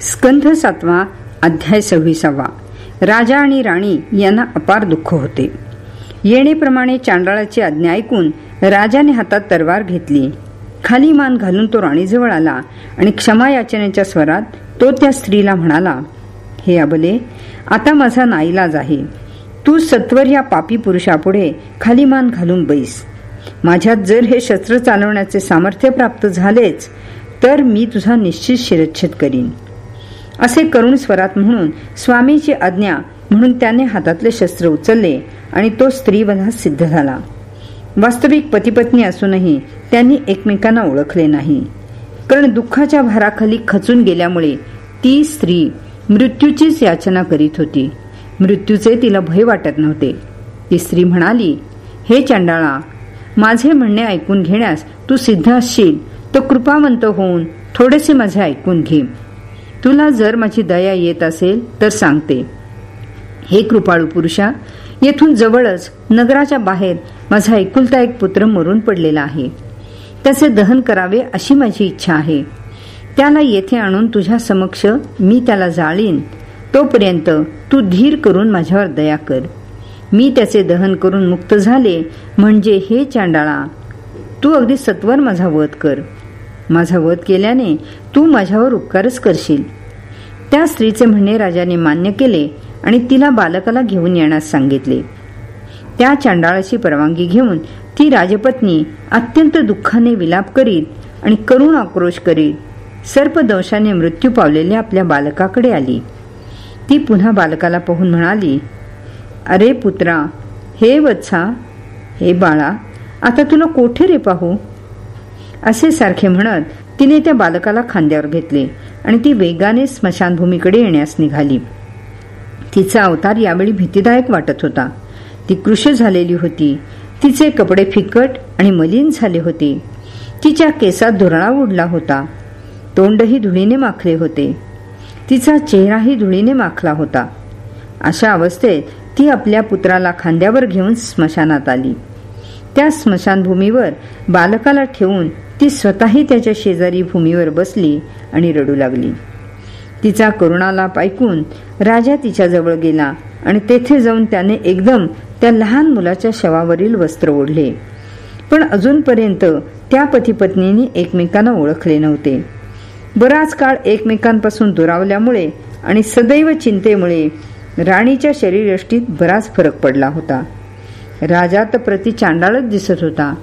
स्कंध सातवा अध्याय सव्वीसावा. राजा आणि राणी यांना अपार दुःख होते. येणेप्रमाणे चांडाळाची आज्ञा ऐकून राजाने हातात तरवार घेतली. खाली मान घालून तो राणीजवळ आला आणि क्षमा याचनेच्या स्वरात तो त्या स्त्रीला म्हणाला हे अबले आता माझा नाईलाज आहे. तू सत्वर या पापी पुरुषापुढे खाली मान घालून बैस. माझ्यात जर हे शस्त्र चालवण्याचे सामर्थ्य प्राप्त झालेच तर मी तुझा निश्चित शिरच्छेद करीन. असे करुण स्वरात म्हणून स्वामीची आज्ञा म्हणून त्याने हातातले शस्त्र उचलले आणि तो स्त्रीवधा सिद्ध झाला. वास्तविक पतीपत्नी असूनही त्यांनी एकमेकांना ओळखले नाही. कारण दुःखाच्या भाराखाली खचून गेल्यामुळे ती स्त्री मृत्यूचीच याचना करीत होती. मृत्यूचे तिला भय वाटत नव्हते. ती स्त्री म्हणाली हे चंडाळा माझे म्हणणे ऐकून घेण्यास तू सिद्ध असशील तो कृपावंत होऊन थोडेसे माझे ऐकून घे. तुला जर माझी दया येत असेल तर सांगते. हे कृपाळू पुरुषा येथून जवळच नगराच्या बाहेर माझा एकुलता एक पुत्र मरून पडलेला आहे. त्याचे दहन करावे अशी माझी इच्छा आहे. त्याला येथे आणून तुझ्या समक्ष मी त्याला जाळीन. तोपर्यंत तू धीर करून माझ्यावर दया कर. मी त्याचे दहन करून मुक्त झाले म्हणजे हे चांडाळा तू अगदी सत्वर माझा वध कर. माझा वध केल्याने तू माझ्यावर उपकारच करशील. त्या स्त्रीचे म्हणणे राजाने मान्य केले आणि तिला बालकाला घेऊन येण्यास सांगितले. त्या चांडाळाची परवानगी घेऊन ती राजपत्नी अत्यंत दुःखाने विलाप करीत आणि करुण आक्रोश करीत सर्पदंशाने मृत्यू पावलेल्या आपल्या बालकाकडे आली. ती पुन्हा बालकाला पाहून म्हणाली अरे पुत्रा हे वत्सा हे बाळा आता तुला कोठे रे पाहू? असे सारखे म्हणत तिने त्या बालकाला खांद्यावर घेतले आणि ती वेगाने स्मशानभूमीकडे येण्यास निघाली. तिचा अवतार यावेळी भीतीदायक वाटत होता. ती कृश झालेली होती. तिचे कपडे फिकट आणि मलिन झाले होते. तिच्या केसात धुरळा उडला होता. तोंडही धुळीने माखले होते. तिचा चेहराही धुळीने माखला होता. अशा अवस्थेत ती आपल्या पुत्राला खांद्यावर घेऊन स्मशानात आली. त्या स्मशानभूमीवर बालकाला ठेवून ती स्वतःही त्याच्या शेजारी भूमीवर बसली आणि रडू लागली. तिचा करुणालाप ऐकून राजा तिच्याजवळ गेला आणि तेथे जाऊन त्याने एकदम त्या लहान मुलाच्या शवावरील वस्त्र ओढले. पण अजूनपर्यंत त्या पतीपत्नींनी एकमेकांना ओळखले नव्हते. बराच काळ एकमेकांपासून दुरावल्यामुळे आणि सदैव चिंतेमुळे राणीच्या शरीरयष्टीत बराच फरक पडला होता. राजा तर प्रति चांडाळच दिसत होता.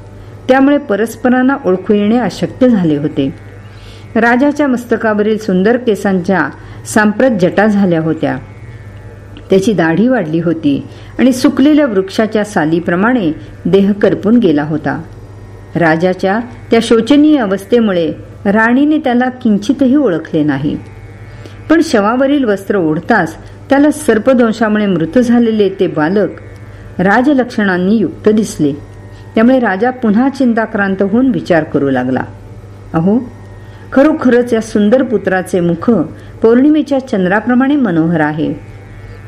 त्यामुळे परस्परांना ओळखू येणे अशक्य झाले होते. राजाच्या मस्तकावरील सुंदर केसांच्या सांप्रत जटा झाल्या होत्या. त्याची दाढी वाढली होती आणि सुकलेल्या वृक्षाच्या सालीप्रमाणे देह करपून गेला होता. राजाच्या त्या शोचनीय अवस्थेमुळे राणीने त्याला किंचितही ओळखले नाही. पण शवावरील वस्त्र ओढताच त्याला सर्पदंशामुळे मृत झालेले ते बालक राजलक्षणांनी युक्त दिसले. त्यामुळे राजा पुन्हा चिंताक्रांत होऊन विचार करू लागला. अहो खरोखरच या सुंदर पुत्राचे मुख पौर्णिमेच्या चंद्राप्रमाणे मनोहर आहे.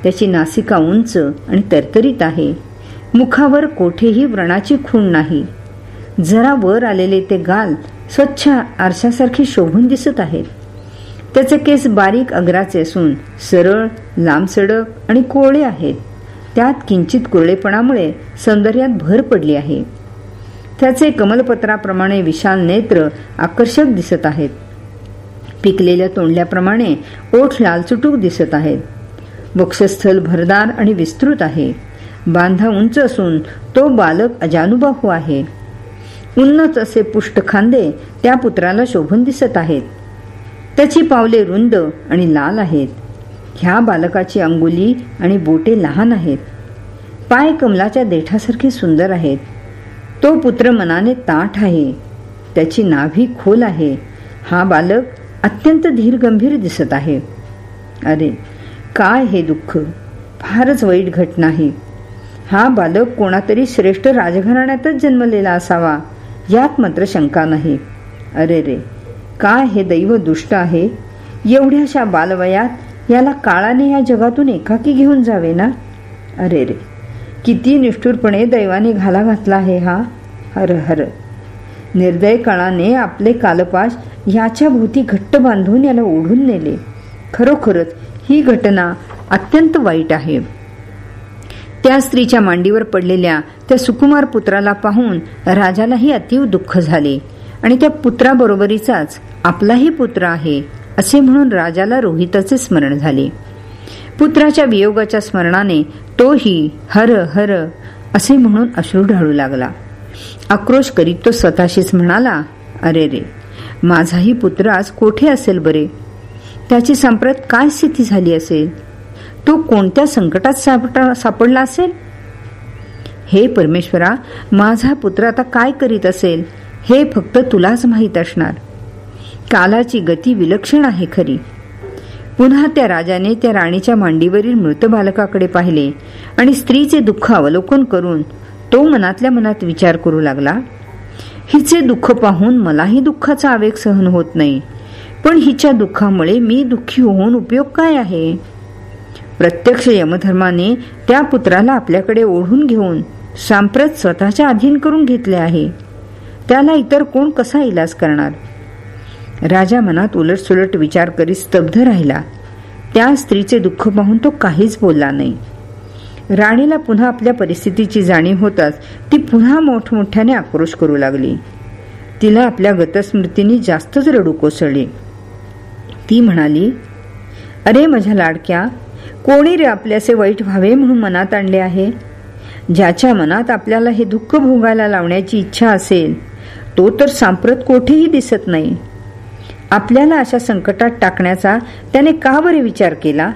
त्याची नासिका उंच आणि तरतरीत आहे. मुखावर कोठेही व्रणाची खूण नाही. जरा वर आलेले ते गाल स्वच्छ आरशासारखे शोभून दिसत आहेत. त्याचे केस बारीक अग्राचे असून सरळ लांब सडक आणि कोळे आहेत. त्यात किंचित कुरळेपणामुळे सौंदर्यात भर पडली आहे. त्याचे कमलपत्राप्रमाणे विशाल नेत्र आकर्षक दिसत आहेत. पिकलेल्या तोंडल्याप्रमाणे ओठ लालचुटूक दिसत आहेत. वक्षस्थल भरदार आणि विस्तृत आहे. बांधा उंच असून तो बालक अजानुबाहू आहे. उन्नत असे पुष्ट खांदे त्या पुत्राला शोभून दिसत आहेत. त्याची पावले रुंद आणि लाल आहेत. ह्या बालकाची अंगुली आणि बोटे लहान आहेत. पाय कमलाच्या देठासारखे सुंदर आहेत. तो पुत्र मनाने ताठ आहे. त्याची नाभी खोल आहे. हा बालक अत्यंत धीर गंभीर दिसत आहे. अरे काय हे दुःख? फारच वाईट घटना आहे हा बालक कोणातरी श्रेष्ठ राजघराण्यातच जन्मलेला असावा यात मात्र शंका नाही. अरे रे काय हे दैव दुष्ट आहे? एवढ्याशा बालवयात याला काळाने या जगातून एकाकी घेऊन जावे ना? अरे रे किती निष्ठुरपणे दैवाने घाला घातला आहे हा? हर हर. निर्दय काळाने आपले कालपाश याच्या भोवती घट्ट बांधून याला ओढून नेले. खरोखरच ही घटना अत्यंत वाईट आहे. त्या स्त्रीच्या मांडीवर पडलेल्या त्या सुकुमार पुत्राला पाहून राजालाही अतीव दुःख झाले आणि त्या पुत्राबरोबरीचाच आपलाही पुत्र आहे असे म्हणून राजाला रोहिताचे स्मरण झाले. पुत्राच्या वियोगाच्या स्मरणाने तोही हर हर असे म्हणून अश्रू ढाळू लागला. आक्रोश करीत तो स्वतःशीच म्हणाला अरे रे माझाही पुत्र आज कोठे असेल बरे? त्याची संप्रत काय स्थिती झाली असेल? तो कोणत्या संकटात सापडला असेल? हे परमेश्वरा माझा पुत्र आता काय करीत असेल? हे फक्त तुलाच माहीत असणार. कालाची गती विलक्षण आहे खरी. पुन्हा त्या राजाने त्या राणीच्या मांडीवरील मृत बालकाकडे पाहिले आणि स्त्रीचे दुःख अवलोकन करून तो मनातल्या मनात विचार करू लागला. हिचे दुःख पाहून मलाही दुःखाचा आवेग सहन होत नाही. पण हिच्या दुःखामुळे मी दुःखी होऊन उपयोग काय आहे? प्रत्यक्ष यमधर्माने त्या पुत्राला आपल्याकडे ओढून घेऊन सांप्रत स्वतःच्या अधीन करून घेतले आहे. त्याला इतर कोण कसा इलाज करणार? राजा मनात उलटसुलट विचार करीत स्तब्ध राहिला. त्या स्त्रीचे दुःख पाहून तो काहीच बोलला नाही. राणीला पुन्हा आपल्या परिस्थितीची जाणीव होताच ती पुन्हा मोठमोठ्याने आक्रोश करू लागली. तिला आपल्या गतस्मृतीने जास्तच रडू कोसळली. ती म्हणाली अरे माझ्या लाडक्या कोणी रे आपल्याचे वाईट व्हावे म्हणून मनात आणले आहे? ज्याच्या मनात आपल्याला हे दुःख भोगायला लावण्याची इच्छा असेल तो तर सांप्रत कोठेही दिसत नाही. आपल्याला अशा संकटात टाकण्याचा त्याने का बरे विचार केला.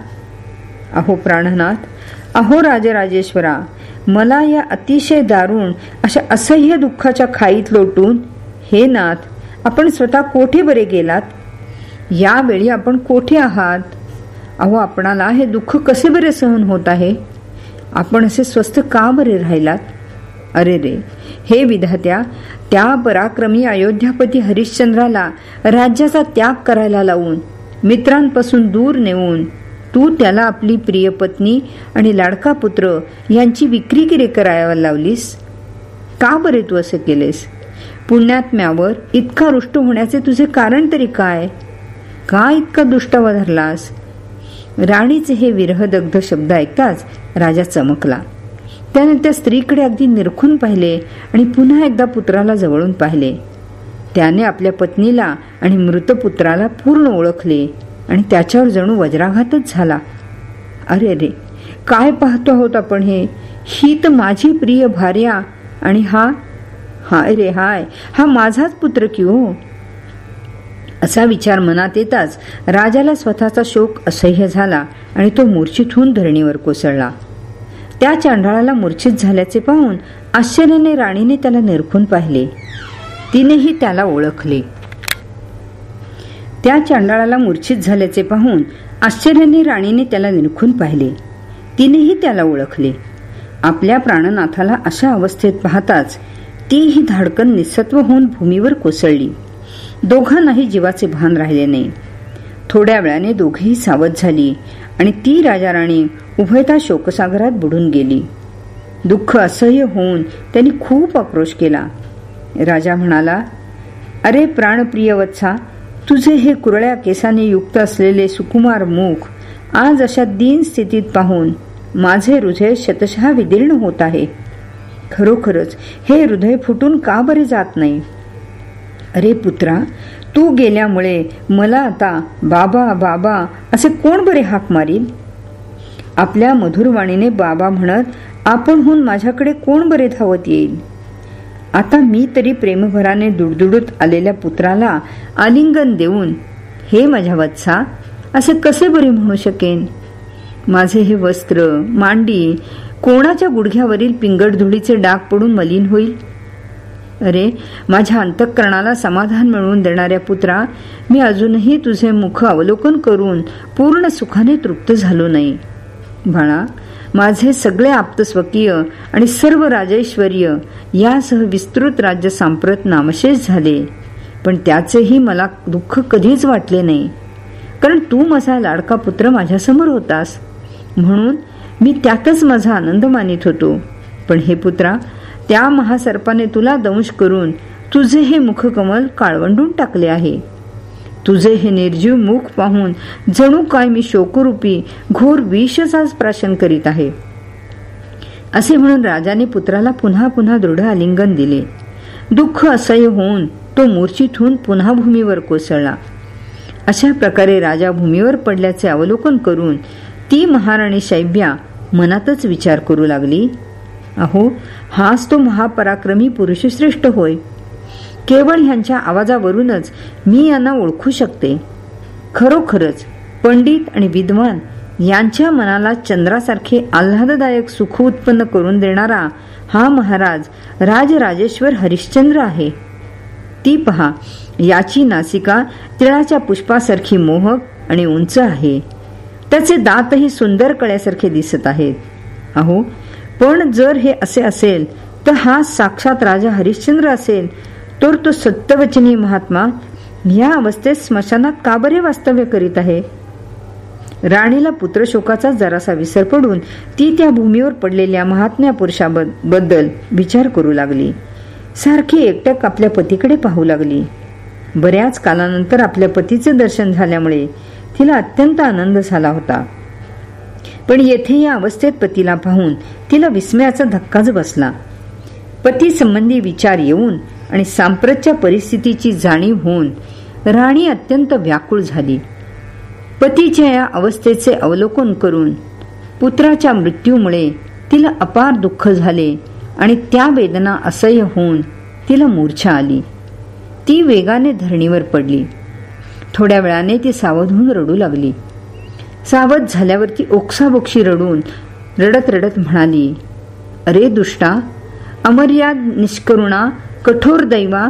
अहो प्राणनाथ अहो राजराजेश्वरा मला या अतिशय दारुण अशा असह्य दुःखाच्या खाईत लोटून हे नाथ आपण स्वतः कोठे बरे गेलात? यावेळी आपण कोठे आहात? अहो आपणाला हे दुःख कसे बरे सहन होत आहे? आपण असे स्वस्त का बरे राहिलात? अरे रे हे विधात्या त्या पराक्रमी अयोध्यापती हरिश्चंद्राला राज्याचा त्याग करायला लावून मित्रांपासून दूर नेऊन तू त्याला आपली प्रिय पत्नी आणि लाडका पुत्र यांची विक्री किरे करायला लावलीस? का बरे तू असे केलेस? पुण्यात्म्यावर इतका रुष्ट होण्याचे तुझे कारण तरी काय? का इतका दुष्टावा धरलास राणीचे हे विरहदग्ध शब्द ऐकताच राजा चमकला. त्याने त्या स्त्रीकडे अगदी निरखून पाहिले आणि पुन्हा एकदा पुत्राला जवळून पाहिले. त्याने आपल्या पत्नीला आणि मृत पुत्राला पूर्ण ओळखले आणि त्याच्यावर जणू वज्राघातच झाला. अरे रे काय पाहतो आहोत आपण हे? ही तर माझी प्रिय भार्या आणि हा हाय रे हाय हा माझाच पुत्र की हो? असा विचार मनात येताच राजाला स्वतःचा शोक असह्य झाला आणि तो मूर्छित होऊन धरणीवर कोसळला. त्या चांडाळाला मूर्छित झाल्याचे पाहून आश्चर्याने राणीने त्याला निरखून पाहिले. तिनेही त्याला ओळखले. त्या चांडाळाला मूर्छित झाल्याचे पाहून आश्चर्याने राणीने त्याला निरखून पाहिले. तिनेही त्याला ओळखले. आपल्या प्राणनाथाला अशा अवस्थेत पाहताच तीही धाडकन निसत्व होऊन भूमीवर कोसळली. दोघांनाही जीवाचे भान राहिले नाही. थोड्या वेळाने दोघेही सावध झाली आणि ती राजाराणी उभयता शोकसागरात बुडून गेली. दुःख असह्य होऊन त्यांनी खूप आक्रोश केला. राजा म्हणाला अरे प्राणप्रिय वत्सा तुझे हे कुरळ्या केसाने युक्त असलेले सुकुमार मुख आज अशा दीन स्थितीत पाहून माझे हृदय शतशः विदीर्ण होत आहे. खरोखरच हे हृदय फुटून का बरे जात नाही? अरे पुत्रा तू गेल्यामुळे मला आता बाबा बाबा असे कोण बरे हाक मारील आपल्या मधुरवाणीने बाबा म्हणत आपणहून माझ्याकडे कोण बरे धावत येईल? आता मी तरी प्रेमभराने दुडदुडत आलेल्या पुत्राला आलिंगन देऊन हे माझ्या वत्सा असे कसे बरे म्हणू शकेन? माझे हे वस्त्र मांडी कोणाच्या गुडघ्यावरील पिंगट धुळीचे डाग पडून मलिन होईल? अरे माझ्या अंतःकरणाला समाधान मिळवून देणाऱ्या पुत्रा मी अजूनही तुझे मुख अवलोकन करून पूर्ण सुखाने तृप्त झालो नाही. बाळा माझे सगळे आप्तस्वकीय आणि सर्व राजेश्वर्य यासह विस्तृत राज्य सांप्रत नामशेष झाले. पण त्याचेही मला दुःख कधीच वाटले नाही. कारण तू माझा लाडका पुत्र माझ्यासमोर होतास. म्हणून मी त्यातच माझा आनंद मानित होतो. पण हे पुत्रा त्या महासर्पाने तुला दंश करून तुझे हे मुखकमल काळवंडून टाकले आहे. तुझे हे निर्जीव मुख पाहून जणू काय मी शोकरूपी घोर विषचाच प्राशन करीत आहे. असे म्हणून राजाने पुत्राला पुन्हा पुन्हा दृढ आलिंगन दिले. दुःख असह्य होऊन तो मूर्छित होऊन पुन्हा भूमीवर कोसळला. अशा प्रकारे राजा भूमीवर पडल्याचे अवलोकन करून ती महाराणी शैब्या मनातच विचार करू लागली अहो हाच तो महापराक्रमी पुरुषश्रेष्ठ होय. केवळ ह्यांच्या आवाजावरूनच मी यांना ओळखू शकते. खरोखरच पंडित आणि विद्वान यांच्या मनाला चंद्रासारखे आल्हाददायक सुख उत्पन्न करून देणारा हा महाराज राजराजेश्वर हरिश्चंद्र आहे. ती पहा याची नासिका तिळाच्या पुष्पासारखी मोहक आणि उंच आहे. त्याचे दातही सुंदर कळ्यासारखे दिसत आहेत. अहो पण जर हे असे असेल तर हा साक्षात राजा हरिश्चंद्र असेल तर तो सत्यवचनी महात्मा या अवस्थेत स्मशानात का बरे वास्तव्य करीत आहे? राणीला पुत्रशोकाचा जरासा विसर पडून ती त्या भूमीवर पडलेल्या महात्म्या पुरुषाबद्दल विचार करू लागली. सारखी एकटक आपल्या पतीकडे पाहू लागली. बऱ्याच कालानंतर आपल्या पतीचे दर्शन झाल्यामुळे तिला अत्यंत आनंद झाला होता. पण येथे या अवस्थेत पतीला पाहून तिला विस्मयाचा धक्काच बसला. पती संबंधी विचार येऊन आणि सांप्रतच्या परिस्थितीची जाणीव होऊन राणी अत्यंत व्याकुळ झाली. पतीच्या या अवस्थेचे अवलोकन करून पुत्राच्या मृत्यूमुळे तिला अपार दुःख झाले आणि त्या वेदना असह्य होऊन तिला मूर्छा आली. ती वेगाने धरणीवर पडली. थोड्या वेळाने ती सावध होऊन रडू लागली. सावध झाल्यावर ती ओक्साबोक्षी रडून रडत रडत म्हणाली अरे दुष्टा अमर्याद निष्करुणा कठोर दैवा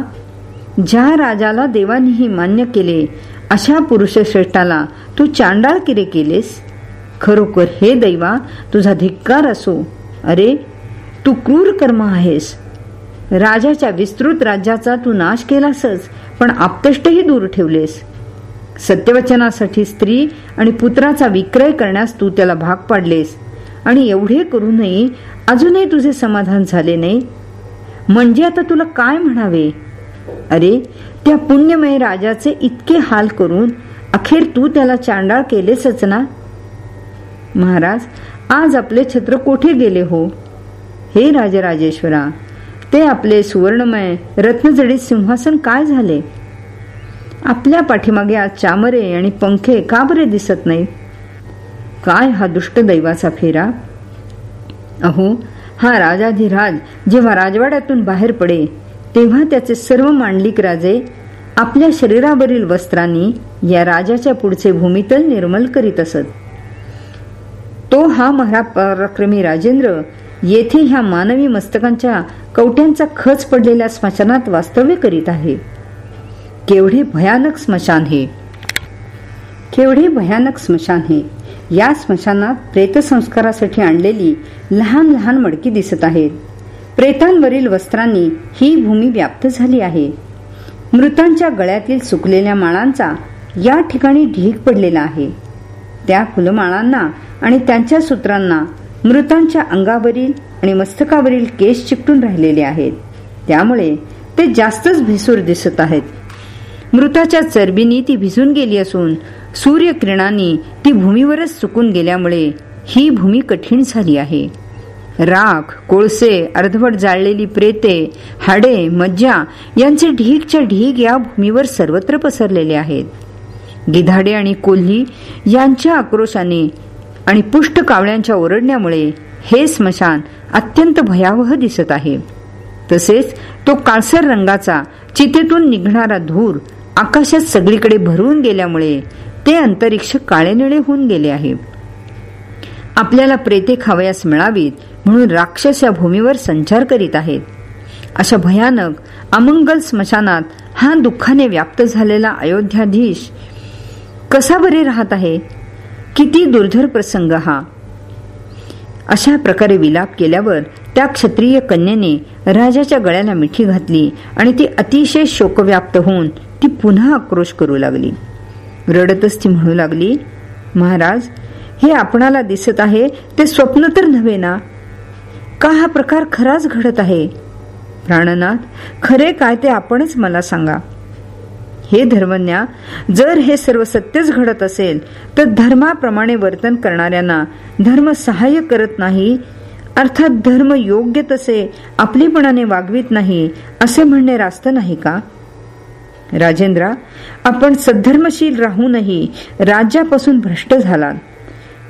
ज्या राजाला देवानीही मान्य केले अशा पुरुषश्रेष्ठाला तू चांडाळ किरे केलेस? खरोखर हे दैवा तुझा धिक्कार असो. अरे तू क्रूर कर्म आहेस. राजाच्या विस्तृत राज्याचा तू नाश केलासच पण आपतष्टही दूर ठेवलेस. सत्यवचनासाठी स्त्री आणि पुत्राचा विक्रय करण्यास तू त्याला भाग पाडलेस. आणि एवढे करूनही अजूनही तुझे समाधान झाले नाही. म्हणजे आता तुला काय म्हणावे? अरे त्या पुण्यमय राजाचे इतके हाल करून अखेर तू त्याला चांडाळ केलेसच ना? महाराज आज आपले छत्र कोठे गेले हो? हे राजराजेश्वरा ते आपले सुवर्णमय रत्नजडीत सिंहासन काय झाले? आपल्या पाठीमागे आज चामरे आणि पंखे का बरे दिसत नाही काय हा दुष्ट दैवाचा फेरा? अहो हा राजाधिराज जेव्हा राजवाड्यातून बाहेर पडे तेव्हा त्याचे सर्व मांडलिक राजे आपल्या शरीरावरील वस्त्रांनी या राजाच्या पुढचे भूमितल निर्मल करीत असत. तो हा महारा पराक्रमी राजेंद्र येथे ह्या मानवी मस्तकांच्या कवट्यांचा खच पडलेल्या स्मशानात वास्तव्य करीत आहे. केवढे भयानक स्मशान हे? केवढे भयानक स्मशान हे? या स्मशानात प्रेतसंस्कारासाठी आणलेली लहान लहान मडकी दिसत आहेत. प्रेतांवरील वस्त्रांनी ही भूमी व्याप्त झाली आहे. मृतांच्या गळ्यातील सुकलेल्या माळांचा या ठिकाणी ढीक पडलेला आहे. त्या फुलमाळांना आणि त्यांच्या सूत्रांना मृतांच्या अंगावरील आणि मस्तकावरील केस चिकटून राहिलेले आहेत. त्यामुळे ते जास्तच भिसूर दिसत आहेत. मृताच्या चरबीनी ती भिजून गेली असून सूर्यकिरणांनी ती भूमीवरच चुकून गेल्यामुळे ही भूमी कठीण झाली आहे. राख कोळसे अर्धवट जाळलेली प्रेते हाडे मज्जा यांचे ढीकच्या ढीक या भूमीवर सर्वत्र पसरलेले आहेत. गिधाडे आणि कोल्ही यांच्या आक्रोशाने आणि पुष्ट कावळ्यांच्या ओरडण्यामुळे हे स्मशान अत्यंत भयावह दिसत आहे. तसेच तो काळसर रंगाचा चितेतून निघणारा धूर आकाशात सगळीकडे भरून गेल्यामुळे ते अंतरिक्ष काळे निळे होऊन गेले आहे. आपल्याला प्रेते खावयास मिळावीत म्हणून राक्षस या भूमीवर संचार करीत आहेत. अशा भयानक अमंगल स्मशानात हा दुःखाने व्याप्त झालेला अयोध्याधीश कसा बरे राहत आहे? किती दुर्धर प्रसंग हा. अशा प्रकारे विलाप केल्यावर त्या क्षत्रिय कन्येने राजाच्या गळ्याला मिठी घातली आणि ती अतिशय शोकव्याप्त होऊन ती पुन्हा आक्रोश करू लागली. रडतच ती म्हणू लागली महाराज हे आपणाला दिसत आहे ते स्वप्न तर नव्हे ना? का हा प्रकार खराच घडत आहे? प्राणनाथ खरे काय ते आपणच मला सांगा. हे धर्मज्ञा जर हे सर्व सत्यच घडत असेल तर धर्माप्रमाणे वर्तन करणाऱ्यांना धर्म सहाय्य करत नाही अर्थात धर्म योग्य तसे आपलीपणाने वागवीत नाही असे म्हणणे रास्त नाही का? राजेंद्रा आपण सद्धर्मशील राहूनही राज्यापासून भ्रष्ट झालात.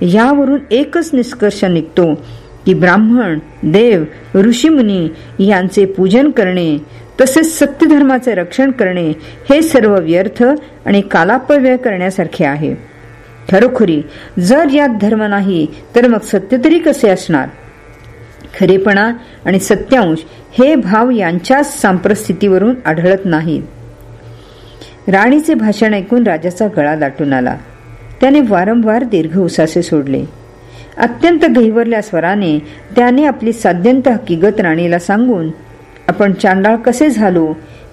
यावरून एकच निष्कर्ष निघतो की ब्राह्मण देव ऋषीमुनी यांचे पूजन करणे तसेच सत्यधर्माचे रक्षण करणे हे सर्व व्यर्थ आणि कालापव्यय करण्यासारखे आहे. खरोखरी जर यात धर्म नाही तर मग सत्य तरी कसे असणार? खरेपणा आणि सत्यांश हे भाव यांच्याच सांप्रस्थितीवरून आढळत नाहीत. राणीचे भाषण ऐकून राजाचा गळा दाटून आला. त्याने वारंवार दीर्घ उसासे सोडले. अत्यंत गहिवरल्या स्वराने त्याने आपली साध्यंत हकीकत राणीला सांगून आपण चांडाळ कसे झालो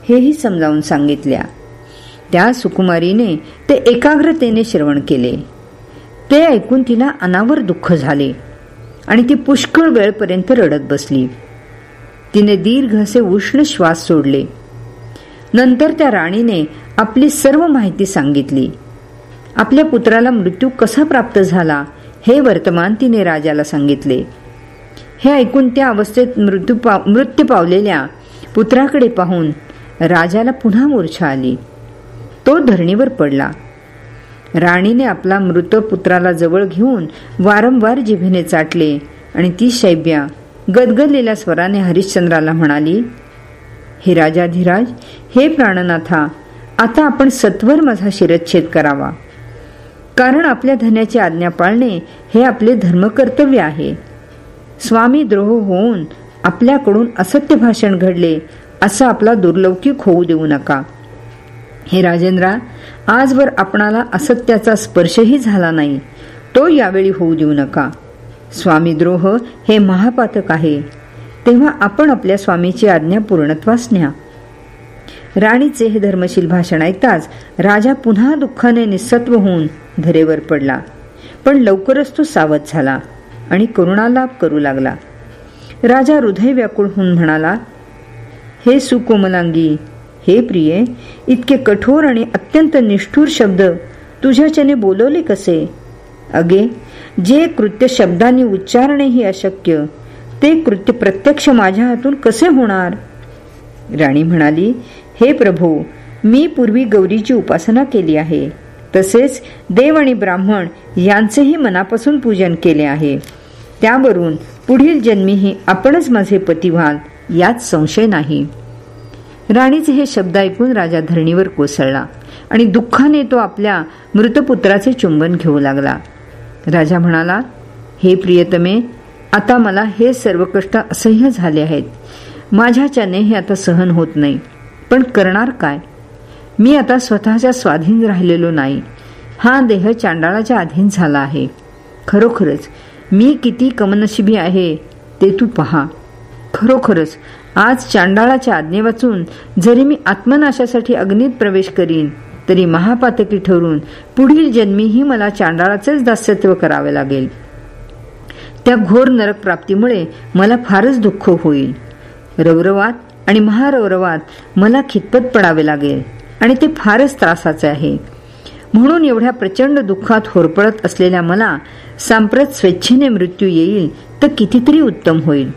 हेही समजावून सांगितल्या त्या सुकुमारीने ते एकाग्रतेने श्रवण केले. ते ऐकून तिला अनावर दुःख झाले आणि ती पुष्कळ वेळपर्यंत रडत बसली. तिने दीर्घ असे उष्ण श्वास सोडले. नंतर त्या राणीने आपली सर्व माहिती सांगितली. आपल्या पुत्राला मृत्यू कसा प्राप्त झाला हे वर्तमान तिने राजाला सांगितले. हे ऐकून त्या अवस्थेत मृत्यू पा मृत्यू पावलेल्या पुत्राकडे पाहून राजाला पुन्हा मूर्छा आली. तो धरणीवर पडला. राणीने आपला मृत पुत्राला जवळ घेऊन वारंवार जिभेने चाटले आणि ती शैब्या गदगदलेल्या स्वराने हरिश्चंद्राला म्हणाली हे राजाधिराज हे प्राणनाथा आता आपण सत्वर माझा शिरच्छेद करावा. कारण आपल्या धन्याची आज्ञा पाळणे हे आपले धर्मकर्तव्य आहे. स्वामी द्रोह होऊन आपल्याकडून असत्य भाषण घडले असं आपला दुर्लौकिक होऊ देऊ नका. हे राजेंद्रा आजवर आपणाला असत्याचा स्पर्शही झाला नाही तो यावेळी होऊ देऊ नका. स्वामी द्रोह हे महापातक आहे. तेव्हा आपण आपल्या स्वामीची आज्ञा पूर्णत्वास न्या. राणीचे हे धर्मशील भाषण ऐकताच राजा पुन्हा दुःखाने निसत्व होऊन धरेवर पडला. पण लवकरच तो सावध झाला आणि करुणालाप करू लागला. राजा हृदय व्याकुळ होऊन म्हणाला हे सुकोमलांगी हे प्रिये इतके कठोर आणि अत्यंत निष्ठूर शब्द तुझ्याच्याने बोलवले कसे? अगे जे कृत्य शब्दांनी उच्चारणेही अशक्य ते कृत्य प्रत्यक्ष माझ्या हातून कसे होणार? राणी म्हणाली हे प्रभू मी पूर्वी गौरीची उपासना केली आहे. तसेच देव आणि ब्राह्मण यांचेही मनापासून पूजन केले आहे. त्यावरून पुढील जन्मीही आपणच माझे पती व्हाल यात संशय नाही. राणीचे हे शब्द ऐकून राजा धरणीवर कोसळला आणि दुःखाने तो आपल्या मृतपुत्राचे चुंबन घेऊ लागला. राजा म्हणाला हे प्रियतमे आता मला हे सर्व कष्ट असह्य झाले आहेत. माझ्याच्याने हे आता सहन होत नाही. पण करणार काय? मी आता स्वतःच्या स्वाधीन राहिलेलो नाही. हा देह चांडाळाच्या अधीन झाला आहे. खरोखरच मी किती कमनशिबी आहे ते तू पहा. खरोखरच आज चांडाळाच्या आज्ञे वाचून जरी मी आत्मनाशासाठी अग्नीत प्रवेश करीन तरी महापातकी ठरून पुढील जन्मीही मला चांडाळाचेच दास्यत्व करावे लागेल. त्या घोर नरक प्राप्तीमुळे मला फारच दुःख होईल. रौरवात आणि महारौरवात मला खितपत पडावे लागेल आणि ते फारच त्रासाचे आहे. म्हणून एवढ्या प्रचंड दुःखात होरपळत असलेल्या मला सांप्रत स्वेच्छेने मृत्यू येईल तर कितीतरी उत्तम होईल.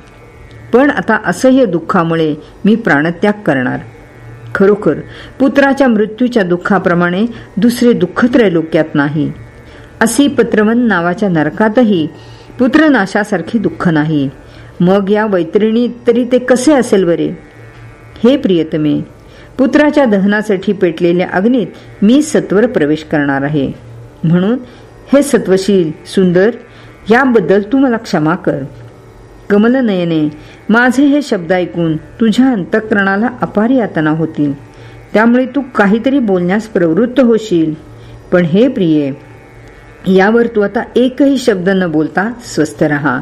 पण आता असह्य दुःखामुळे मी प्राणत्याग करणार. खरोखर पुत्राच्या मृत्यूच्या दुःखाप्रमाणे दुसरे दुःख त्रैलोक्यात नाही. असे पत्रवन नावाच्या नरकातही पुत्रनाशासारखे दुःख नाही. मग या वैतरिणी तरी ते कसे असेल बरे? हे प्रियतमे पुत्राच्या दहनासाठी पेटलेल्या अग्नीत मी सत्वर प्रवेश करणार आहे. म्हणून हे सत्वशील सुंदर याबद्दल तू मला क्षमा कर. कमलनयने माझे हे शब्द ऐकून तुझ्या अंतःकरणाला अपार यातना होतील. त्यामुळे तू काहीतरी बोलण्यास प्रवृत्त होशील. पण हे प्रिये यावर तू आता एकही शब्द न बोलता स्वस्थ राहा.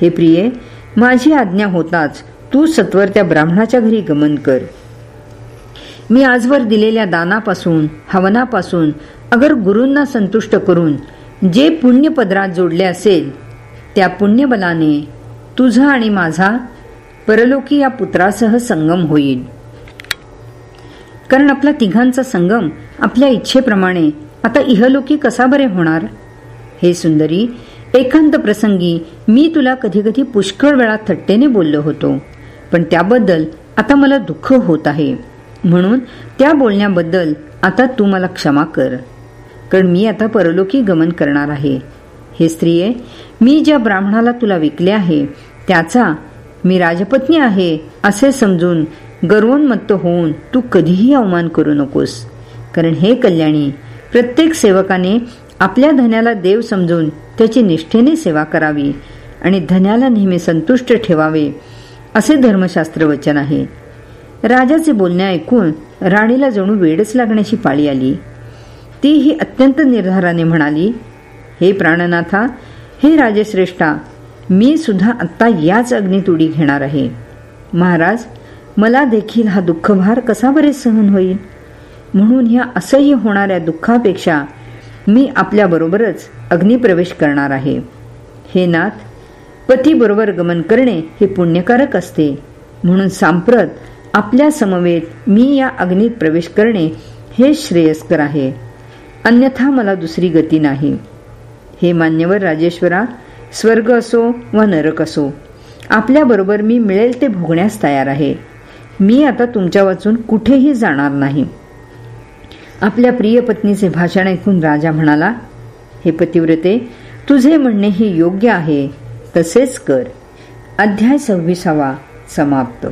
हे प्रिये माझी आज्ञा होताच तू सत्वर त्या ब्राह्मणाच्या घरी गमन कर. मी आजवर दिलेल्या दानापासून हवनापासून अगर गुरूंना संतुष्ट करून जे पुण्यपदरात जोडले असेल त्या पुण्यबलाने तुझा आणि माझा परलोकी या पुत्रासह संगम होईल. कारण आपला तिघांचा संगम आपल्या इच्छेप्रमाणे आता इहलोकी कसा बरे होणार? हे सुंदरी एकांत प्रसंगी मी तुला कधी कधी पुष्कळ वेळा थट्टेने बोललो होतो. पण त्याबद्दल आता मला दुःख होत आहे. म्हणून त्या बोलण्याबद्दल आता तू मला क्षमा कर. कारण मी आता परलोकी गमन करणार आहे. हे स्त्रिये मी ज्या ब्राह्मणाला तुला विकले आहे त्याचा मी राजपत्नी आहे असे समजून गर्वोन्मत्त होऊन तू कधीही अवमान करू नकोस. कारण हे कल्याणी प्रत्येक सेवकाने आपल्या धन्याला देव समजून त्याची निष्ठेने सेवा करावी आणि धन्याला नेहमी संतुष्ट ठेवावे असे धर्मशास्त्र वचन आहे. राजाचे बोलणे ऐकून राणीला जणू वेडच लागण्याची पाळी आली. ती ही अत्यंत निर्धाराने म्हणाली हे प्राणनाथा हे राजश्रेष्ठा मी सुद्धा आत्ता याच अग्नीत उडी घेणार आहे. महाराज मला देखील हा दुःखभार कसा बरे सहन होईल? म्हणून ह्या असह्य होणाऱ्या दुःखापेक्षा मी आपल्याबरोबरच अग्निप्रवेश करणार आहे. हे नाथ पतीबरोबर गमन करणे हे पुण्यकारक असते. म्हणून सांप्रत आपल्या समवेत मी या अग्नीत प्रवेश करणे हे श्रेयस्कर आहे. अन्यथा मला दुसरी गती नाही. हे मान्यवर राजेश्वरा स्वर्ग असो वा नरक असो आपल्याबरोबर मी मिळेल ते भोगण्यास तयार आहे. मी आता तुमच्या वाचून कुठेही जाणार नाही. आपल्या प्रिय पत्नीचे भाषण ऐकून राजा म्हणाला हे पतिव्रते तुझे म्हणणे हे योग्य आहे. तसेच कर. अध्याय सव्वीसावा समाप्त.